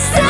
Say.